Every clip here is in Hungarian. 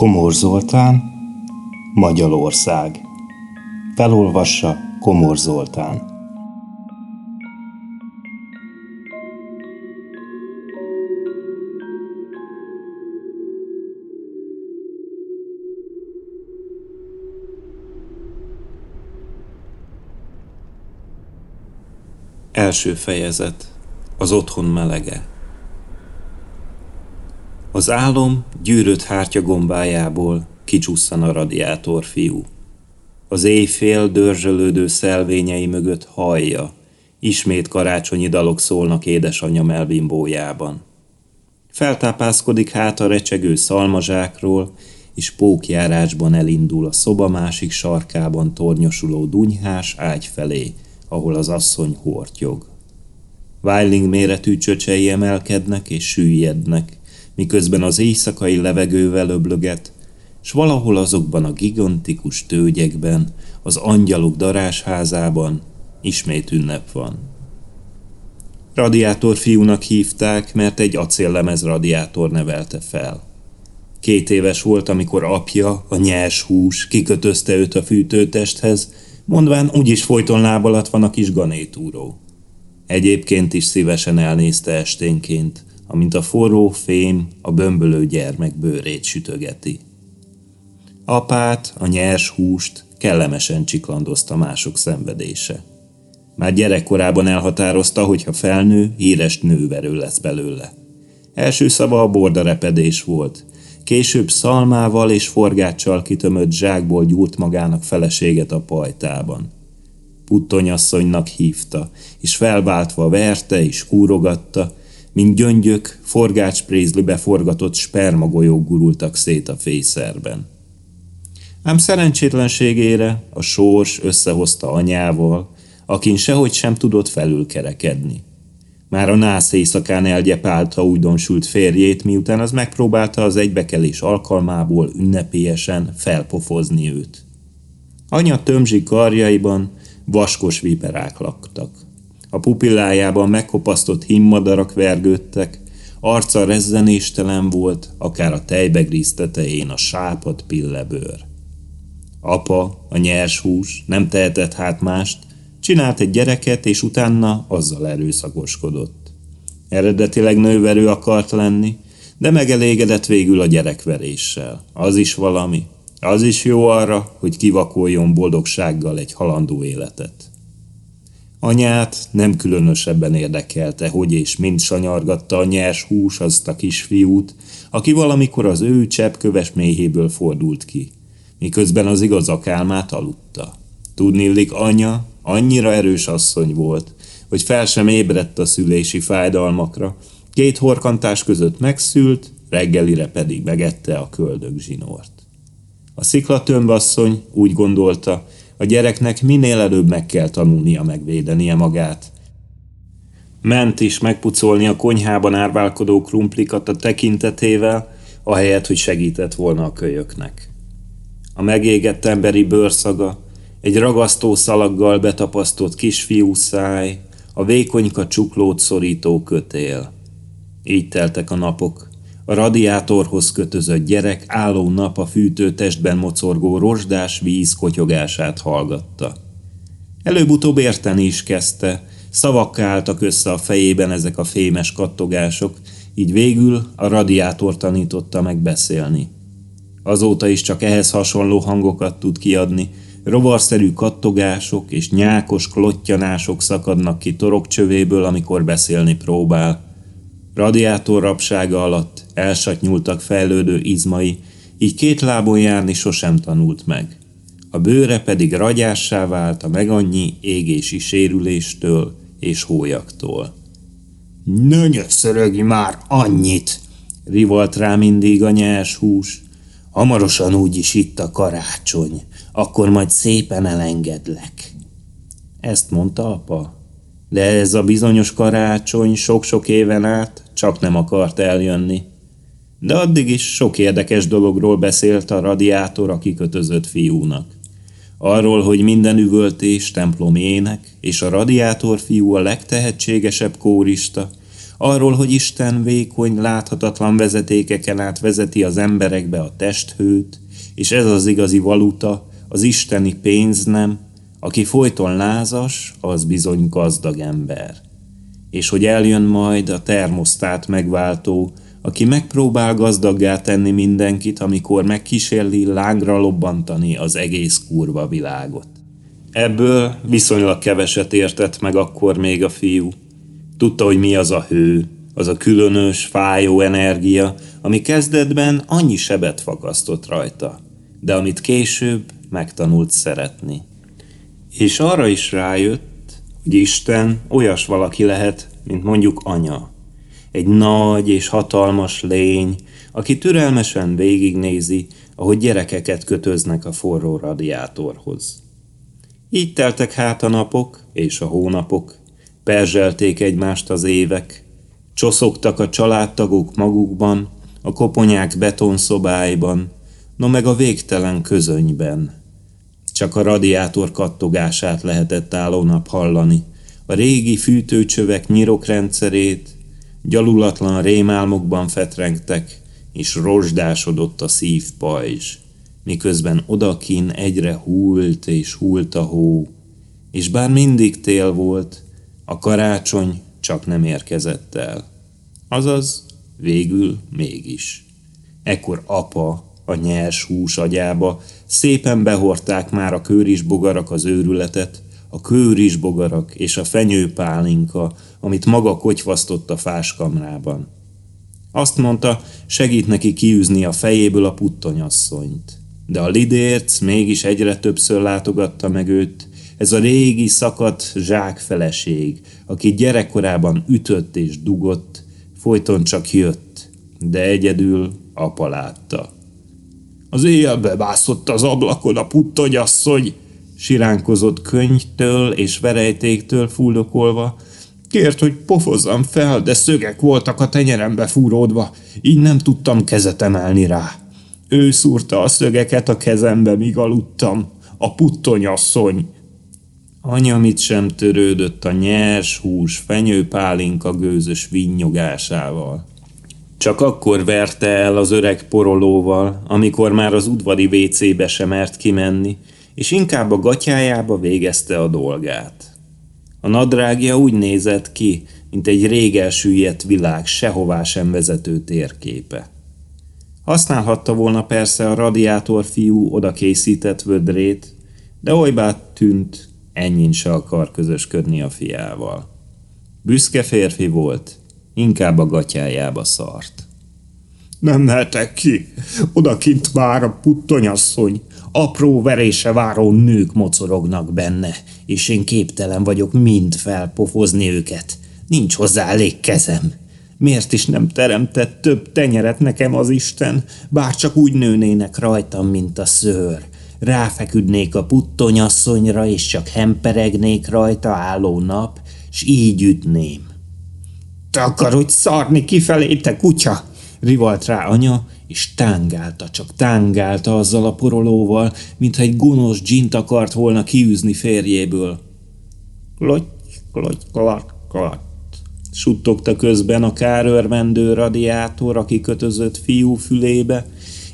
Komor Zoltán, Magyarország. Felolvassa Komor Zoltán. Első fejezet. Az otthon melege. Az álom gyűrött hártya gombájából kicsusszan a radiátor fiú. Az éjfél dörzsölődő szelvényei mögött hallja, ismét karácsonyi dalok szólnak édesanyja melbimbójában. Feltápászkodik hát a recsegő szalmazsákról, és pókjárásban elindul a szoba másik sarkában tornyosuló dunyhás ágy felé, ahol az asszony hortyog. Weiling méretű csöcsei emelkednek és süllyednek, miközben az éjszakai levegővel öblöget, s valahol azokban a gigantikus tőgyekben, az angyalok darásházában ismét ünnep van. Radiátor fiúnak hívták, mert egy acéllemez radiátor nevelte fel. Két éves volt, amikor apja, a nyers hús, kikötözte őt a fűtőtesthez, mondván úgyis folyton láb alatt van a kis ganétúró. Egyébként is szívesen elnézte esténként, amint a forró fém a bömbölő gyermek bőrét sütögeti. Apát, a nyers húst kellemesen csiklandozta mások szenvedése. Már gyerekkorában elhatározta, hogy ha felnő, híres nőverő lesz belőle. Első szava a bordarepedés volt. Később szalmával és forgáccsal kitömött zsákból gyúrt magának feleséget a pajtában. Puttonyasszonynak hívta, és felváltva verte és kúrogatta, mint gyöngyök, forgácsprézlibe forgatott spermagolyók gurultak szét a fészerben. Ám szerencsétlenségére a sors összehozta anyával, akin sehogy sem tudott felülkerekedni. Már a nász éjszakán elgyepálta újdonsült férjét, miután az megpróbálta az egybekelés alkalmából ünnepélyesen felpofozni őt. Anya tömzsi karjaiban vaskos viperák laktak. A pupillájában megkopasztott himmadarak vergődtek, arca rezzenéstelen volt, akár a tejbegríz tetején a sápat pillebőr. Apa, a nyers hús, nem tehetett hát mást, csinált egy gyereket, és utána azzal erőszakoskodott. Eredetileg nőverő akart lenni, de megelégedett végül a gyerekveréssel. Az is valami. Az is jó arra, hogy kivakoljon boldogsággal egy halandó életet. Anyát nem különösebben érdekelte, hogy és mind sanyargatta a nyers hús azt a kisfiút, aki valamikor az ő cseppköves méhéből fordult ki, miközben az igazak álmát aludta. Tudnillik anya annyira erős asszony volt, hogy fel sem ébredt a szülési fájdalmakra, két horkantás között megszült, reggelire pedig megette a köldög zsinort. A sziklatömbasszony úgy gondolta, a gyereknek minél előbb meg kell tanulnia megvédenie magát. Ment is megpucolni a konyhában árválkodó krumplikat a tekintetével, ahelyett, hogy segített volna a kölyöknek. A megégett emberi bőrszaga, egy ragasztó szalaggal betapasztott kisfiú száj, a vékonyka csuklót szorító kötél. Így teltek a napok, a radiátorhoz kötözött gyerek álló nap a fűtőtestben mocorgó rozsdás víz kotyogását hallgatta. Előbb-utóbb érteni is kezdte, szavakká álltak össze a fejében ezek a fémes kattogások, így végül a radiátor tanította meg beszélni. Azóta is csak ehhez hasonló hangokat tud kiadni, rovarszerű kattogások és nyákos klottyanások szakadnak ki torokcsövéből, amikor beszélni próbál – Radiátor rabsága alatt elsatnyultak fejlődő izmai, így két lábon járni sosem tanult meg. A bőre pedig ragyássá vált a megannyi égési sérüléstől és hólyaktól. Ne nyöszörögj már annyit! Rivolt rá mindig a nyers hús. Hamarosan úgyis itt a karácsony, akkor majd szépen elengedlek. Ezt mondta apa. De ez a bizonyos karácsony sok-sok éven át csak nem akart eljönni. De addig is sok érdekes dologról beszélt a radiátor a kikötözött fiúnak. Arról, hogy minden üvöltés templom ének, és a radiátor fiú a legtehetségesebb kórista, arról, hogy Isten vékony, láthatatlan vezetékeken át vezeti az emberekbe a testhőt, és ez az igazi valuta, az isteni pénz nem, aki folyton lázas, az bizony gazdag ember. És hogy eljön majd a termosztát megváltó, aki megpróbál gazdaggá tenni mindenkit, amikor megkísérli lángra lobbantani az egész kurva világot. Ebből viszonylag keveset értett meg akkor még a fiú. Tudta, hogy mi az a hő, az a különös, fájó energia, ami kezdetben annyi sebet fakasztott rajta, de amit később megtanult szeretni. És arra is rájött, hogy Isten olyas valaki lehet, mint mondjuk anya. Egy nagy és hatalmas lény, aki türelmesen végignézi, ahogy gyerekeket kötöznek a forró radiátorhoz. Így teltek hát a napok és a hónapok, perzselték egymást az évek, csoszogtak a családtagok magukban, a koponyák betonszobáiban, no meg a végtelen közönyben. Csak a radiátor kattogását lehetett állónap hallani, a régi fűtőcsövek nyirokrendszerét, gyalulatlan rémálmokban fetrengtek, és rozsdásodott a szívpajzs miközben odakin egyre hult és hult a hó, és bár mindig tél volt, a karácsony csak nem érkezett el. Azaz, végül mégis. Ekkor apa a nyers hús agyába szépen behorták már a kőrisbogarak az őrületet, a kőrisbogarak és a fenyőpálinka, amit maga kotyvasztott a fáskamrában. Azt mondta, segít neki kiűzni a fejéből a puttonyasszonyt de a lidérc mégis egyre többször látogatta meg őt, ez a régi szakadt zsákfeleség, aki gyerekkorában ütött és dugott, folyton csak jött, de egyedül apa látta. Az éjjelbe bászott az ablakon a puttogyasszony, siránkozott könyvtől és verejtéktől fuldokolva, Kért, hogy pofozzam fel, de szögek voltak a tenyerembe fúródva, így nem tudtam kezet emelni rá. Ő szúrta a szögeket a kezembe, míg aludtam. A puttonyasszony. Anya mit sem törődött a nyers hús, fenyőpálinka gőzös vinnyogásával. Csak akkor verte el az öreg porolóval, amikor már az udvari vécébe sem mert kimenni, és inkább a gatyájába végezte a dolgát. A nadrágja úgy nézett ki, mint egy rég elsüllyedt világ sehová sem vezető térképe. Használhatta volna persze a radiátor fiú oda készített vödrét, de olybát tűnt, ennyin se akar közösködni a fiával. Büszke férfi volt, inkább a gatyájába szart. Nem mehetek ki, odakint már a puttonyasszony, apró verése váró nők mocorognak benne, és én képtelen vagyok mind felpofozni őket. Nincs hozzá elég kezem. Miért is nem teremtett több tenyeret nekem az Isten, bár csak úgy nőnének rajtam, mint a szőr. Ráfeküdnék a puttonyasszonyra, és csak hemperegnék rajta álló nap, s így ütném. Te akarod szarni kifelé, te kutya! Rivalt rá anya, és tángálta, csak tángálta azzal a porolóval, mintha egy gonosz dzsint akart volna kiűzni férjéből. Klotty, klotty, klott, klott suttogta közben a kárörmendő radiátor a kikötözött fiú fülébe,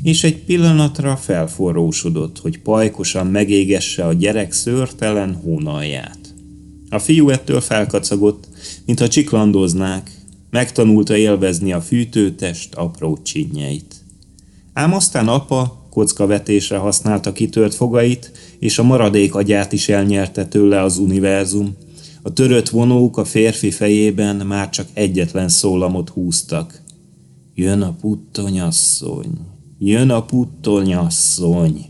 és egy pillanatra felforrósodott, hogy pajkosan megégesse a gyerek szőrtelen hónalját. A fiú ettől felkacagott, mintha csiklandoznák, megtanulta élvezni a fűtőtest apró csinyeit. Ám aztán apa kockavetésre használta kitört fogait, és a maradék agyát is elnyerte tőle az univerzum, a törött vonók a férfi fejében már csak egyetlen szólamot húztak. Jön a puttonyasszony, jön a puttonyasszony.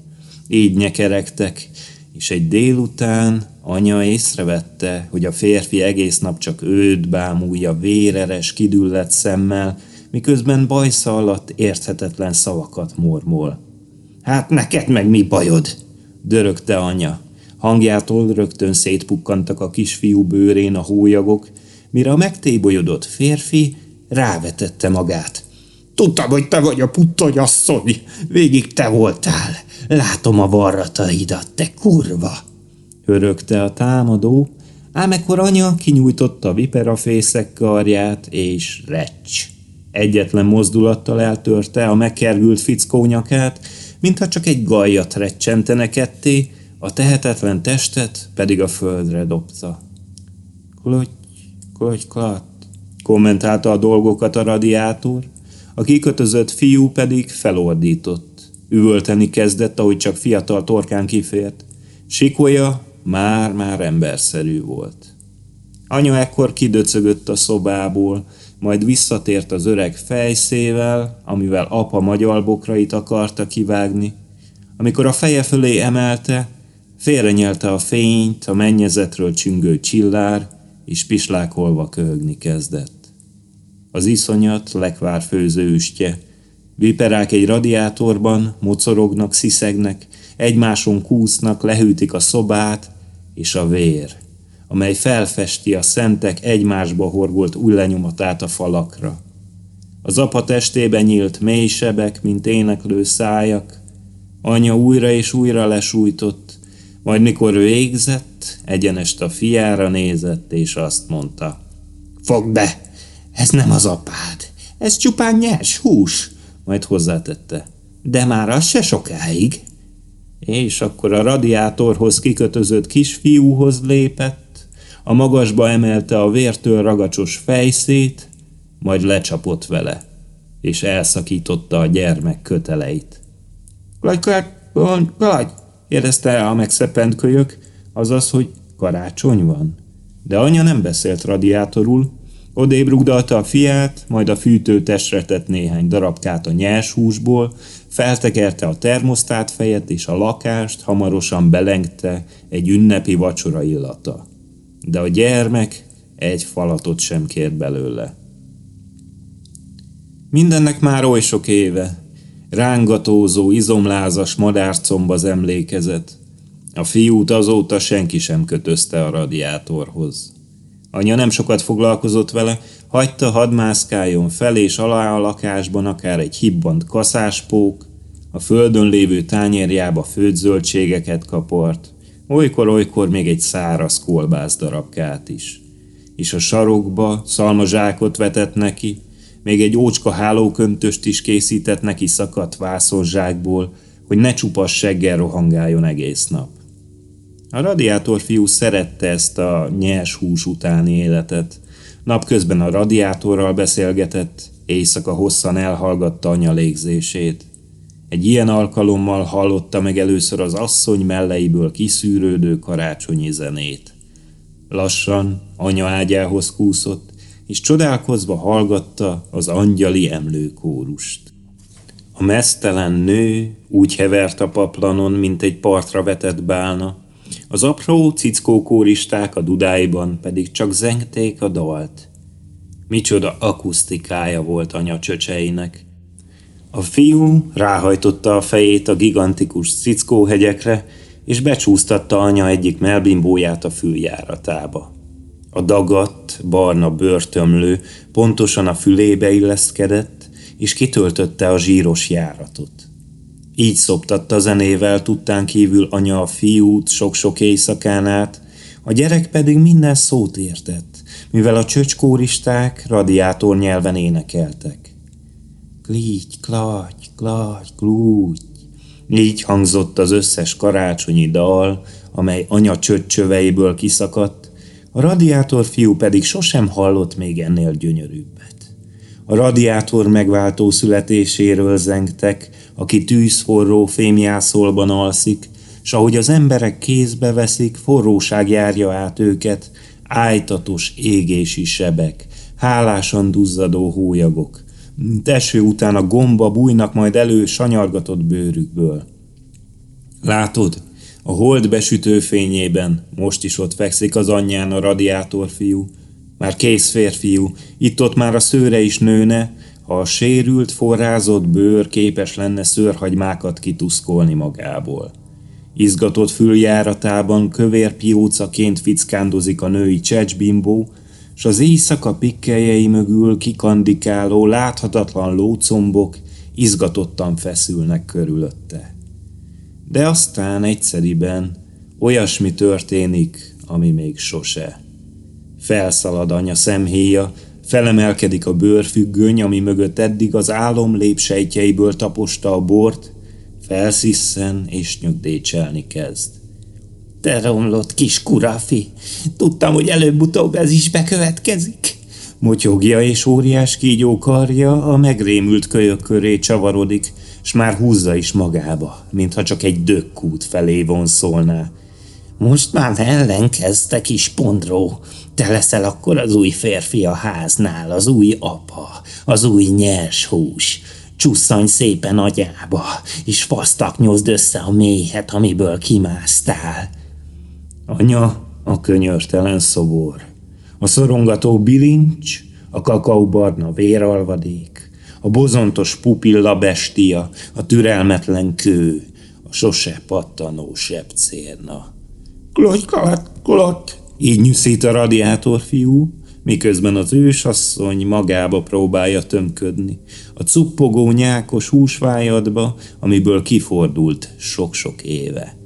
Így nyekeregtek, és egy délután anya észrevette, hogy a férfi egész nap csak őt bámulja véreres, kidüllett szemmel, miközben bajsza alatt érthetetlen szavakat mormol. Hát neked meg mi bajod? dörögte anya. Hangjától rögtön szétpukkantak a kisfiú bőrén a hólyagok, mire a megtébolyodott férfi rávetette magát. Tudtam, hogy te vagy a puttonyasszony, végig te voltál. Látom a varrataidat, te kurva! Hörögte a támadó, Ám ekkor anya kinyújtotta a viperafészek karját, és recs. Egyetlen mozdulattal eltörte a megkergült fickó nyakát, mintha csak egy gajat recsentene ketté, a tehetetlen testet pedig a földre dobta. Kloty, kloty, klat, kommentálta a dolgokat a radiátor, a kikötözött fiú pedig felordított. Üvölteni kezdett, ahogy csak fiatal torkán kifért. Sikolya már-már emberszerű volt. Anya ekkor kidöcögött a szobából, majd visszatért az öreg fejszével, amivel apa magyalbokrait akarta kivágni. Amikor a feje fölé emelte, félrenyelte a fényt, a mennyezetről csüngő csillár, és pislákolva köhögni kezdett. Az iszonyat lekvár főző üstje. Viperák egy radiátorban, mocorognak, sziszegnek, egymáson kúsznak, lehűtik a szobát, és a vér, amely felfesti a szentek egymásba horgolt új lenyomatát a falakra. Az apa testében nyílt mély sebek, mint éneklő szájak, anya újra és újra lesújtott, majd mikor ő égzett, egyenest a fiára nézett, és azt mondta, Fogd be! Ez nem az apád, ez csupán nyers hús, majd hozzátette. De már az se sokáig. És akkor a radiátorhoz kikötözött kisfiúhoz lépett, a magasba emelte a vértől ragacsos fejszét, majd lecsapott vele, és elszakította a gyermek köteleit. Klagy, klagy, klagy, érezte a megszeppent kölyök, azaz, hogy karácsony van. De anya nem beszélt radiátorul, Odébb rugdalta a fiát, majd a fűtőtestre tett néhány darabkát a nyers húsból, feltekerte a termosztát fejet, és a lakást hamarosan belengte egy ünnepi vacsora illata. De a gyermek egy falatot sem kért belőle. Mindennek már oly sok éve. Rángatózó, izomlázas madárcomb az emlékezet. A fiút azóta senki sem kötözte a radiátorhoz. Anya nem sokat foglalkozott vele, hagyta hadmászkáljon fel és alá a lakásban akár egy hibbant kaszáspók, a földön lévő tányérjába főtt zöldségeket kapart, olykor-olykor még egy száraz kolbász darabkát is. És a sarokba szalmazsákot vetett neki, még egy ócska hálóköntöst is készített neki szakadt vászonzsákból, hogy ne csupas seggel rohangáljon egész nap. A radiátor fiú szerette ezt a nyers hús utáni életet. Napközben a radiátorral beszélgetett, éjszaka hosszan elhallgatta anya légzését. Egy ilyen alkalommal hallotta meg először az asszony melleiből kiszűrődő karácsonyi zenét. Lassan anya ágyához kúszott, és csodálkozva hallgatta az angyali emlőkórust. A mesztelen nő úgy hevert a paplanon, mint egy partra vetett bálna, az apró cickókóristák a dudáiban pedig csak zengték a dalt. Micsoda akusztikája volt anya csöcseinek. A fiú ráhajtotta a fejét a gigantikus cickóhegyekre, és becsúsztatta anya egyik melbimbóját a füljáratába. A dagadt, barna bőrtömlő pontosan a fülébe illeszkedett, és kitöltötte a zsíros járatot. Így szoptatta zenével tudtán kívül anya a fiút sok-sok éjszakán át, a gyerek pedig minden szót értett, mivel a csöcskóristák radiátor nyelven énekeltek. Klígy, klagy, klagy, klúgy. Így hangzott az összes karácsonyi dal, amely anya csöccsöveiből kiszakadt, a radiátor fiú pedig sosem hallott még ennél gyönyörűbbet. A radiátor megváltó születéséről zengtek, aki tűzforró fémjászolban alszik, s ahogy az emberek kézbe veszik, forróság járja át őket, ájtatos égési sebek, hálásan duzzadó hólyagok. Teső után a gomba bújnak majd elő sanyargatott bőrükből. Látod, a hold besütő fényében most is ott fekszik az anyján a radiátor fiú, már kész férfiú, itt-ott már a szőre is nőne, ha a sérült, forrázott bőr képes lenne szőrhagymákat kituszkolni magából. Izgatott füljáratában kövér piócaként fickándozik a női csecsbimbó, s az éjszaka pikkeljei mögül kikandikáló, láthatatlan lócombok izgatottan feszülnek körülötte. De aztán egyszeriben olyasmi történik, ami még sose. Felszalad anya szemhéja, felemelkedik a bőrfüggöny, ami mögött eddig az álom lépsejtjeiből taposta a bort, felszisszen és nyugdécselni kezd. Te romlott kis kurafi, tudtam, hogy előbb-utóbb ez is bekövetkezik. Motyogja és óriás kígyó karja a megrémült kölyök köré csavarodik, s már húzza is magába, mintha csak egy dökkút felé vonszolná. Most már ellenkezte, kis pondró. Te leszel akkor az új férfi a háznál, az új apa, az új nyers hús. Csusszanj szépen agyába, és fasztaknyozd össze a méhet, amiből kimásztál. Anya a könyörtelen szobor, a szorongató bilincs, a kakaóbarna véralvadék, a bozontos pupilla bestia, a türelmetlen kő, a sose pattanó sepcérna. Klotty, klott, klott, így nyűszít a radiátor fiú, miközben az ősasszony magába próbálja tömködni, a cuppogó nyákos húsvájadba, amiből kifordult sok-sok éve.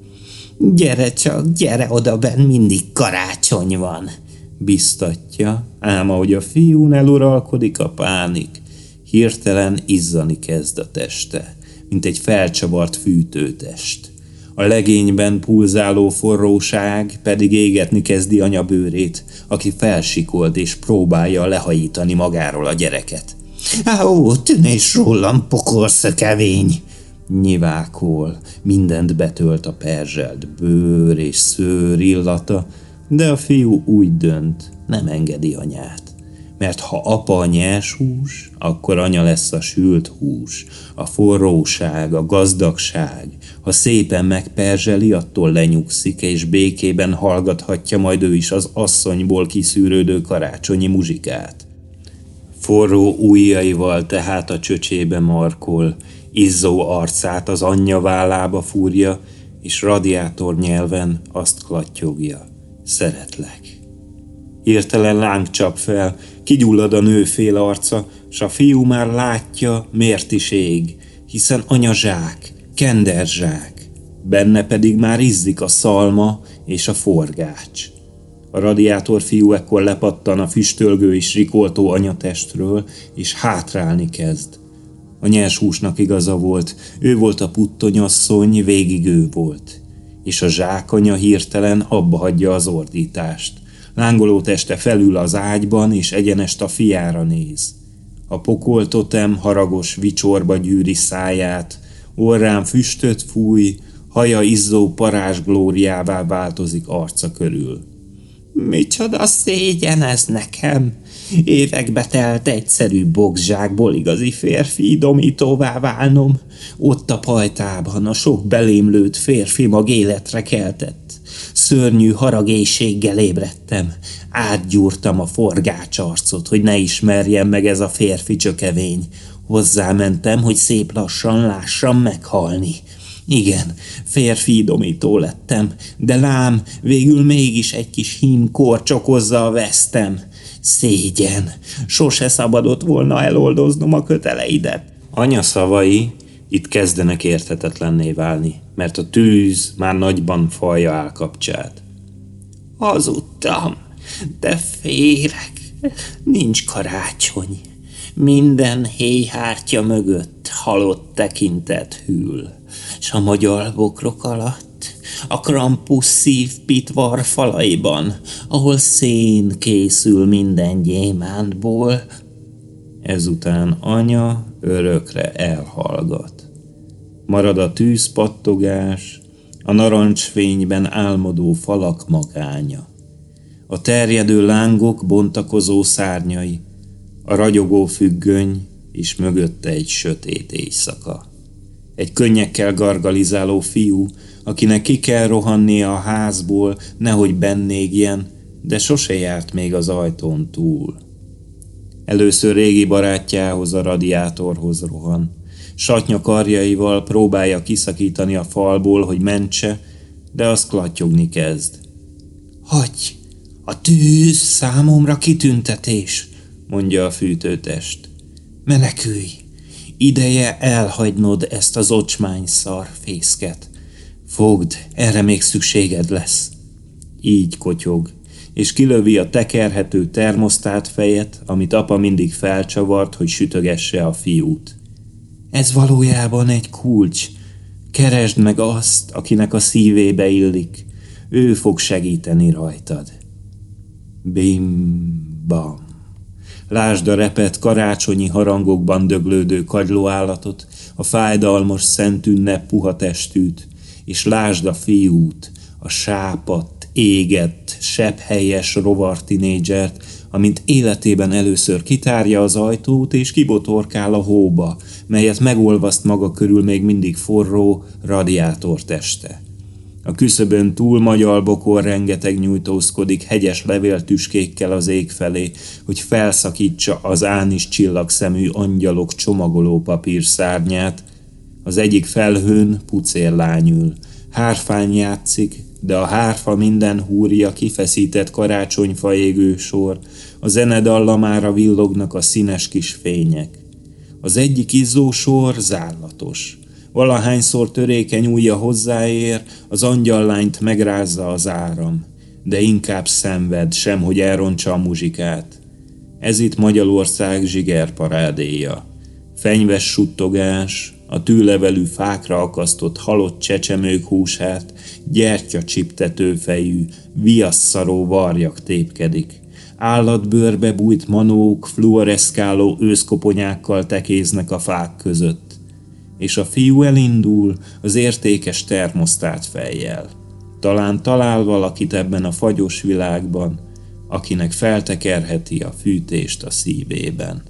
Gyere csak, gyere oda benn, mindig karácsony van, biztatja, ám ahogy a fiún eluralkodik a pánik, hirtelen izzani kezd a teste, mint egy felcsavart fűtőtest. A legényben pulzáló forróság pedig égetni kezdi anyabőrét, aki felsikolt és próbálja lehajítani magáról a gyereket. Ó, tűnés rólam, pokorszökevény! Nyivákol, mindent betölt a perzselt bőr és szőr illata, de a fiú úgy dönt, nem engedi anyát. Mert ha apa a nyers hús, akkor anya lesz a sült hús, a forróság, a gazdagság. Ha szépen megperzseli, attól lenyugszik, és békében hallgathatja majd ő is az asszonyból kiszűrődő karácsonyi muzsikát. Forró ujjaival tehát a csöcsébe markol, izzó arcát az anyja vállába fúrja, és radiátor nyelven azt klattyogja. Szeretlek. Hirtelen láng csap fel, kigyullad a nőfél arca, s a fiú már látja, miért is ég, hiszen anya zsák, kender zsák, benne pedig már izzik a szalma és a forgács. A radiátor fiú ekkor lepattan a füstölgő és rikoltó anyatestről, és hátrálni kezd. A nyers húsnak igaza volt, ő volt a puttonyasszony, végig ő volt. És a zsákanya hirtelen abba hagyja az ordítást. Lángoló teste felül az ágyban, és egyenest a fiára néz. A pokoltotem haragos vicsorba gyűri száját, orrán füstöt fúj, haja izzó parázs glóriává változik arca körül. Micsoda szégyen ez nekem! Évekbe telt egyszerű boxzsákból igazi férfi domítóvá válnom. Ott a pajtában a sok belémlőtt férfi mag életre keltett. Szörnyű haragészséggel ébredtem. Átgyúrtam a forgácsarcot, hogy ne ismerjem meg ez a férfi csökevény. Hozzámentem, hogy szép lassan lássam meghalni. Igen, férfi idomító lettem, de lám, végül mégis egy kis hím korcsokozza a vesztem. Szégyen, sose szabadott volna eloldoznom a köteleidet. Anya szavai itt kezdenek érthetetlenné válni, mert a tűz már nagyban falja állkapcsát. Hazudtam, de félek. Nincs karácsony. Minden héjhártya mögött halott tekintet hűl, s a magyar bokrok alatt, a Krampus szívpitvar falaiban, ahol szén készül minden gyémántból, ezután anya örökre elhallgat. Marad a tűzpattogás, a narancsfényben álmodó falak magánya. A terjedő lángok bontakozó szárnyai, a ragyogó függöny, és mögötte egy sötét éjszaka. Egy könnyekkel gargalizáló fiú, akinek ki kell rohannia a házból, nehogy bennégjen, de sose járt még az ajtón túl. Először régi barátjához, a radiátorhoz rohan. Satnya karjaival próbálja kiszakítani a falból, hogy mentse, de az klattyogni kezd. Hagy! A tűz számomra kitüntetés! mondja a fűtőtest. Menekülj! Ideje elhagynod ezt az ocsmány szar fészket. Fogd, erre még szükséged lesz. Így kotyog, és kilövi a tekerhető termosztát fejet, amit apa mindig felcsavart, hogy sütögesse a fiút. Ez valójában egy kulcs. Keresd meg azt, akinek a szívébe illik. Ő fog segíteni rajtad. Bim-bam. Lásd a repet karácsonyi harangokban döglődő kagylóállatot, a fájdalmas szent ünnep puha testűt, és lásd a fiút, a sápat, égett, helyes rovar tinédzsert, amint életében először kitárja az ajtót és kibotorkál a hóba, melyet megolvaszt maga körül még mindig forró radiátor teste. A küszöbön túl magyalbokor rengeteg nyújtózkodik hegyes levéltüskékkel az ég felé, hogy felszakítsa az ánis csillagszemű angyalok csomagoló papír szárnyát. Az egyik felhőn pucér lányül. Hárfány játszik, de a hárfa minden húrja kifeszített karácsonyfa égő sor, a zene dallamára villognak a színes kis fények. Az egyik izzó sor zállatos. Valahányszor törékeny ujja hozzáér, az angyallányt megrázza az áram, de inkább szenved, sem hogy elrontsa a muzsikát. Ez itt Magyarország zsigerparádéja. Fenyves suttogás, a tűlevelű fákra akasztott halott csecsemők húsát, gyertya csiptető fejű, viasszaró varjak tépkedik. Állatbőrbe bújt manók fluoreszkáló őszkoponyákkal tekéznek a fák között. És a fiú elindul az értékes termosztát fejjel. Talán talál valakit ebben a fagyos világban, akinek feltekerheti a fűtést a szívében.